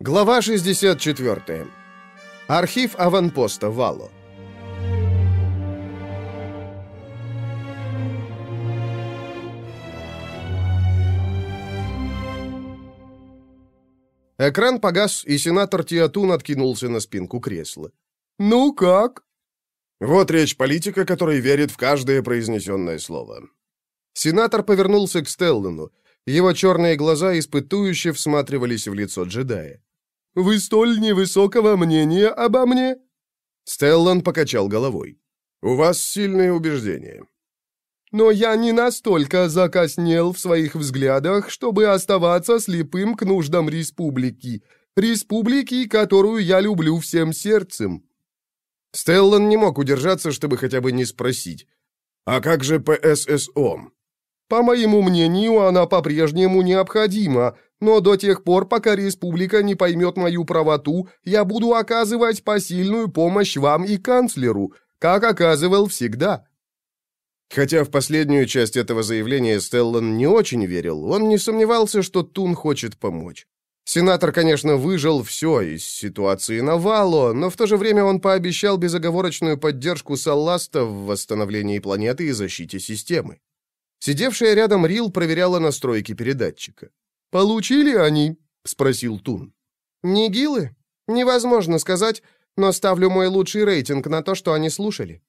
Глава 64. Архив аванпоста Вало. Экран погас, и сенатор Тиатун откинулся на спинку кресла. «Ну как?» Вот речь политика, который верит в каждое произнесенное слово. Сенатор повернулся к Стеллену. Его черные глаза испытующе всматривались в лицо джедая. «Вы столь невысокого мнения обо мне?» Стеллан покачал головой. «У вас сильные убеждения». «Но я не настолько закоснел в своих взглядах, чтобы оставаться слепым к нуждам республики. Республики, которую я люблю всем сердцем». Стеллан не мог удержаться, чтобы хотя бы не спросить. «А как же ПССО?» «По моему мнению, она по-прежнему необходима, но до тех пор, пока республика не поймет мою правоту, я буду оказывать посильную помощь вам и канцлеру, как оказывал всегда». Хотя в последнюю часть этого заявления Стеллан не очень верил, он не сомневался, что Тун хочет помочь. Сенатор, конечно, выжил все из ситуации на Вало, но в то же время он пообещал безоговорочную поддержку Салласта в восстановлении планеты и защите системы. Сидевшая рядом Рил проверяла настройки передатчика. «Получили они?» — спросил Тун. «Нигилы? Невозможно сказать, но ставлю мой лучший рейтинг на то, что они слушали».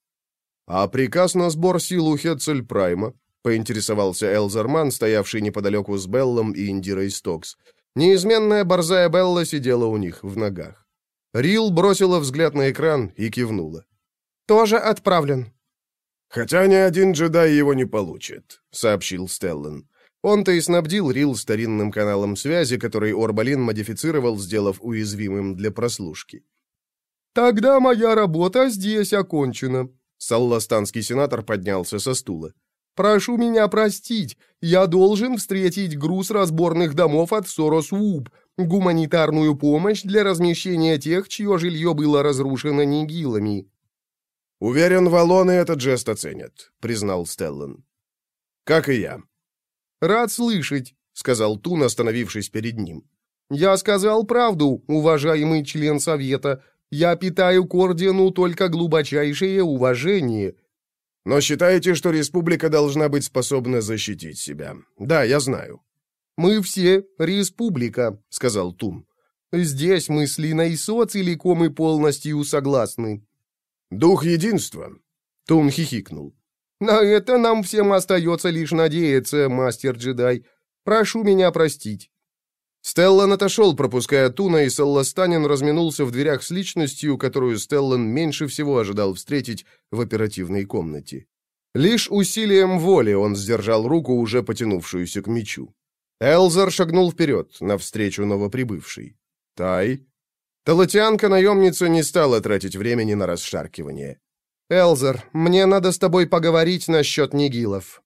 «А приказ на сбор сил у Хетцель-Прайма?» — поинтересовался Элзерман, стоявший неподалеку с Беллом и Индирой Стокс. Неизменная борзая Белла сидела у них в ногах. Рил бросила взгляд на экран и кивнула. «Тоже отправлен». «Хотя ни один джедай его не получит», — сообщил Стеллан. Он-то и снабдил Рил старинным каналом связи, который Орбалин модифицировал, сделав уязвимым для прослушки. «Тогда моя работа здесь окончена», — салластанский сенатор поднялся со стула. «Прошу меня простить, я должен встретить груз разборных домов от Сорос Вуп, гуманитарную помощь для размещения тех, чье жилье было разрушено нигилами». «Уверен, валоны этот жест оценят», — признал Стеллан. «Как и я». «Рад слышать», — сказал Тун, остановившись перед ним. «Я сказал правду, уважаемый член Совета. Я питаю к ордену только глубочайшее уважение». «Но считаете, что республика должна быть способна защитить себя? Да, я знаю». «Мы все республика», — сказал Тун. «Здесь мы с Линой Со целиком и полностью согласны». «Дух единства», — Тун хихикнул. На это нам всем остается лишь надеяться, мастер-джедай. Прошу меня простить». Стеллан отошел, пропуская Туна, и Салластанин разминулся в дверях с личностью, которую Стеллан меньше всего ожидал встретить в оперативной комнате. Лишь усилием воли он сдержал руку, уже потянувшуюся к мечу. Элзар шагнул вперед, навстречу новоприбывшей. «Тай?» Талатианка-наемница не стала тратить времени на расшаркивание. «Элзер, мне надо с тобой поговорить насчет нигилов».